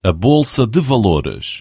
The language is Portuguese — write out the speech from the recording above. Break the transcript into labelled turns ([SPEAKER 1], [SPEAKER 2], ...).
[SPEAKER 1] a bolsa de valores.